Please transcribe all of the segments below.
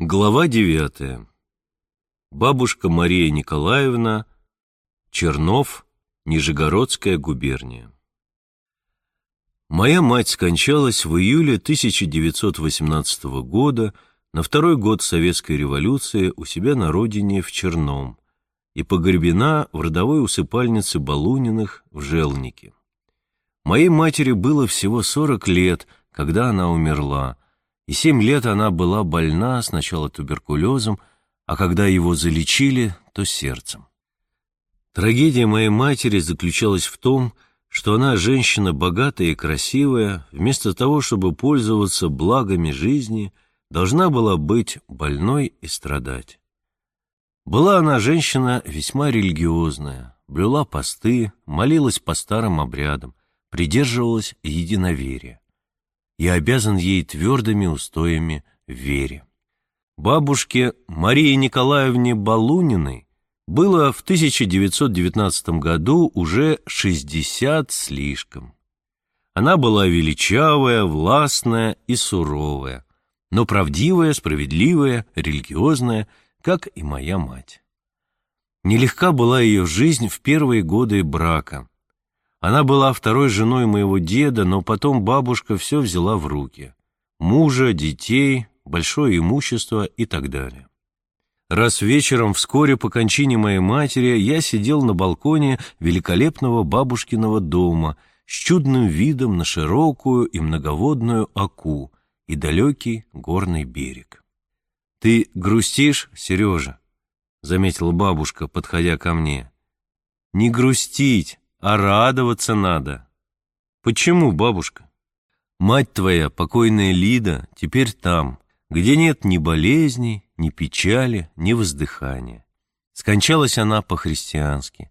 Глава девятая. Бабушка Мария Николаевна, Чернов, Нижегородская губерния. Моя мать скончалась в июле 1918 года на второй год Советской революции у себя на родине в Черном и погребена в родовой усыпальнице Балуниных в Желнике. Моей матери было всего 40 лет, когда она умерла, и семь лет она была больна сначала туберкулезом, а когда его залечили, то сердцем. Трагедия моей матери заключалась в том, что она женщина богатая и красивая, вместо того, чтобы пользоваться благами жизни, должна была быть больной и страдать. Была она женщина весьма религиозная, блюла посты, молилась по старым обрядам, придерживалась единоверия. Я обязан ей твердыми устоями в вере. Бабушке Марии Николаевне Балуниной было в 1919 году уже 60 слишком. Она была величавая, властная и суровая, но правдивая, справедливая, религиозная, как и моя мать. Нелегка была ее жизнь в первые годы брака. Она была второй женой моего деда, но потом бабушка все взяла в руки. Мужа, детей, большое имущество и так далее. Раз вечером, вскоре по кончине моей матери, я сидел на балконе великолепного бабушкиного дома с чудным видом на широкую и многоводную Аку и далекий горный берег. «Ты грустишь, Сережа?» — заметила бабушка, подходя ко мне. «Не грустить, а радоваться надо. Почему, бабушка? Мать твоя, покойная Лида, теперь там, где нет ни болезней, ни печали, ни воздыхания. Скончалась она по-христиански,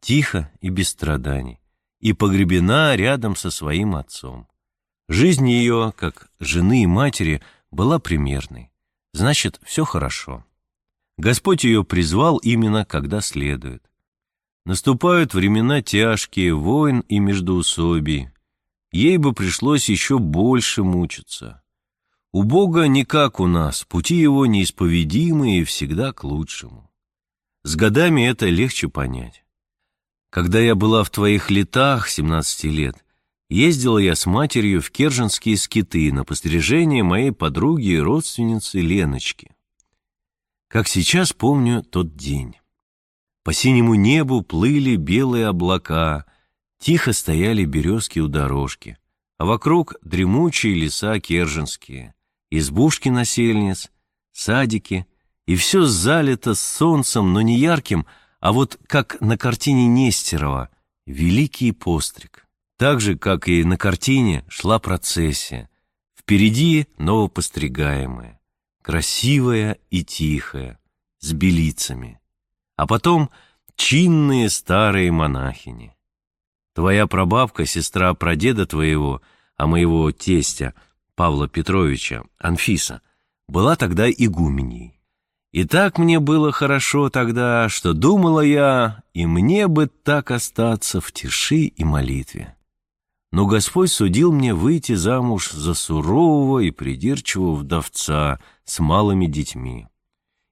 тихо и без страданий, и погребена рядом со своим отцом. Жизнь ее, как жены и матери, была примерной. Значит, все хорошо. Господь ее призвал именно, когда следует. Наступают времена тяжкие, войн и междоусобий. Ей бы пришлось еще больше мучиться. У Бога не как у нас, пути его неисповедимые и всегда к лучшему. С годами это легче понять. Когда я была в твоих летах, 17 лет, ездила я с матерью в Керженские скиты на пострижение моей подруги и родственницы Леночки. Как сейчас помню тот день. По синему небу плыли белые облака, тихо стояли березки у дорожки, а вокруг дремучие леса керженские, избушки насельниц, садики, и все залито солнцем, но не ярким, а вот как на картине Нестерова «Великий постриг». Так же, как и на картине, шла процессия. Впереди новопостригаемая, красивая и тихая, с белицами а потом чинные старые монахини. Твоя прабабка, сестра прадеда твоего, а моего тестя, Павла Петровича, Анфиса, была тогда игуменей. И так мне было хорошо тогда, что думала я, и мне бы так остаться в тиши и молитве. Но Господь судил мне выйти замуж за сурового и придирчивого вдовца с малыми детьми.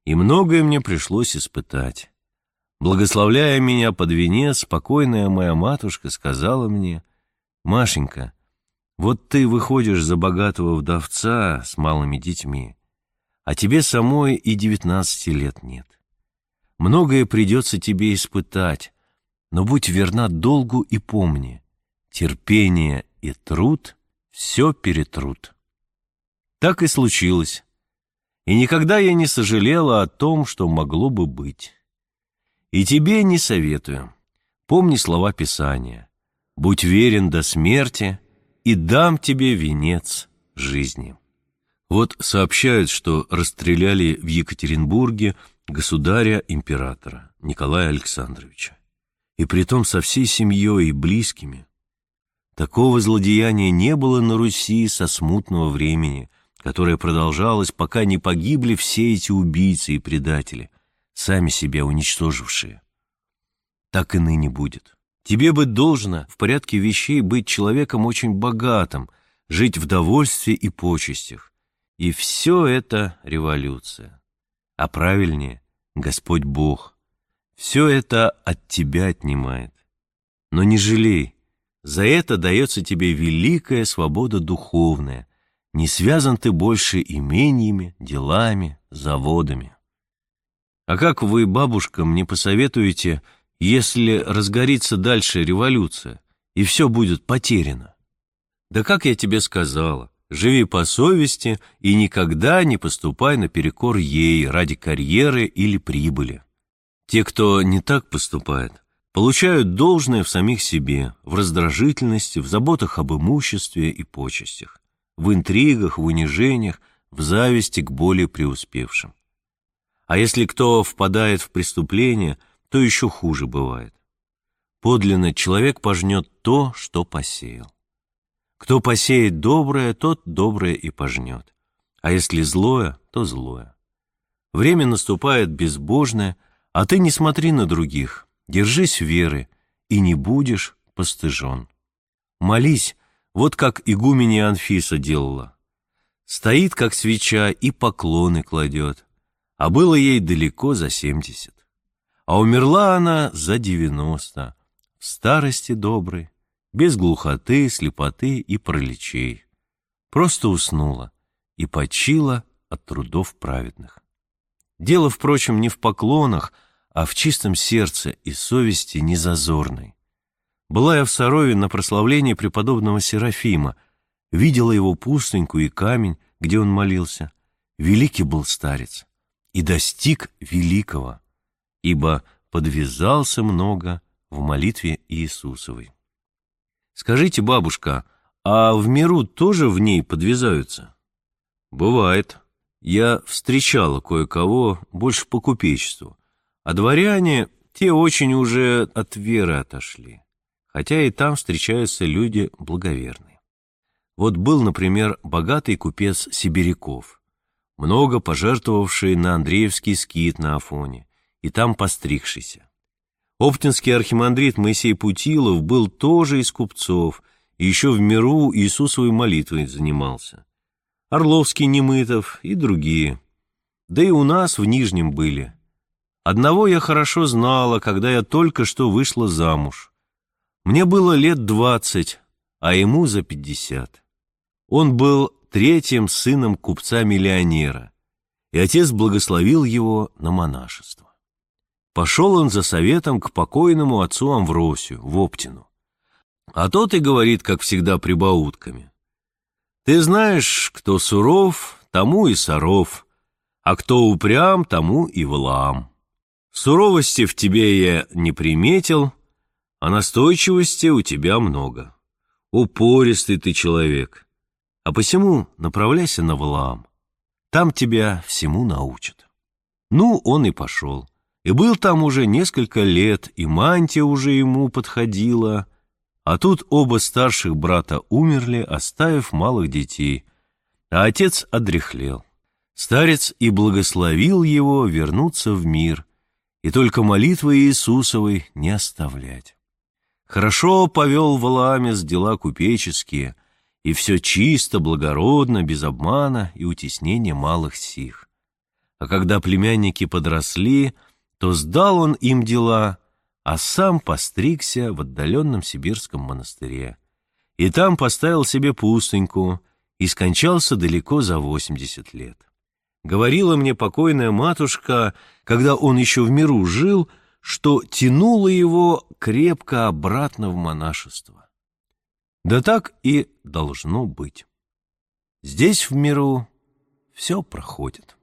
И многое мне пришлось испытать. Благословляя меня под венец, спокойная моя матушка сказала мне, «Машенька, вот ты выходишь за богатого вдовца с малыми детьми, а тебе самой и девятнадцати лет нет. Многое придется тебе испытать, но будь верна долгу и помни, терпение и труд все перетрут». Так и случилось. И никогда я не сожалела о том, что могло бы быть. И тебе не советую. Помни слова Писания. Будь верен до смерти, и дам тебе венец жизни. Вот сообщают, что расстреляли в Екатеринбурге государя-императора Николая Александровича. И притом со всей семьей и близкими. Такого злодеяния не было на Руси со смутного времени, которое продолжалось, пока не погибли все эти убийцы и предатели, сами себя уничтожившие. Так и ныне будет. Тебе бы должно в порядке вещей быть человеком очень богатым, жить в довольстве и почестях. И все это революция. А правильнее, Господь Бог. Все это от тебя отнимает. Но не жалей, за это дается тебе великая свобода духовная. Не связан ты больше имениями, делами, заводами. А как вы, бабушка, мне посоветуете, если разгорится дальше революция, и все будет потеряно? Да как я тебе сказала, живи по совести и никогда не поступай наперекор ей ради карьеры или прибыли. Те, кто не так поступает, получают должное в самих себе, в раздражительности, в заботах об имуществе и почестях, в интригах, в унижениях, в зависти к более преуспевшим. А если кто впадает в преступление, то еще хуже бывает. Подлинно человек пожнет то, что посеял. Кто посеет доброе, тот доброе и пожнет. А если злое, то злое. Время наступает безбожное, а ты не смотри на других, Держись веры, и не будешь постыжен. Молись, вот как игуменья Анфиса делала. Стоит, как свеча, и поклоны кладет, а было ей далеко за семьдесят. А умерла она за девяносто, в старости доброй, без глухоты, слепоты и пролечей. Просто уснула и почила от трудов праведных. Дело, впрочем, не в поклонах, а в чистом сердце и совести незазорной. Была я в Сарове на прославлении преподобного Серафима, видела его пустыньку и камень, где он молился. Великий был старец и достиг великого, ибо подвязался много в молитве Иисусовой. Скажите, бабушка, а в миру тоже в ней подвязаются? Бывает. Я встречала кое-кого больше по купечеству. А дворяне, те очень уже от веры отошли, хотя и там встречаются люди благоверные. Вот был, например, богатый купец Сибиряков, много пожертвовавший на Андреевский скит на Афоне, и там постригшийся. Оптинский архимандрит Моисей Путилов был тоже из купцов, и еще в миру Иисусовой молитвой занимался. Орловский Немытов и другие. Да и у нас в Нижнем были, Одного я хорошо знала, когда я только что вышла замуж. Мне было лет двадцать, а ему за пятьдесят. Он был третьим сыном купца-миллионера, и отец благословил его на монашество. Пошел он за советом к покойному отцу Амвросию, в Оптину. А тот и говорит, как всегда, прибаутками. «Ты знаешь, кто суров, тому и соров, а кто упрям, тому и влам». Суровости в тебе я не приметил, а настойчивости у тебя много. Упористый ты человек, а посему направляйся на Валаам. Там тебя всему научат. Ну, он и пошел. И был там уже несколько лет, и мантия уже ему подходила. А тут оба старших брата умерли, оставив малых детей, а отец одряхлел. Старец и благословил его вернуться в мир, и только молитвы Иисусовой не оставлять. Хорошо повел Валаамес дела купеческие, и все чисто, благородно, без обмана и утеснения малых сих. А когда племянники подросли, то сдал он им дела, а сам постригся в отдаленном сибирском монастыре. И там поставил себе пустыньку и скончался далеко за восемьдесят лет. Говорила мне покойная матушка, когда он еще в миру жил, что тянуло его крепко обратно в монашество. Да так и должно быть. Здесь в миру все проходит.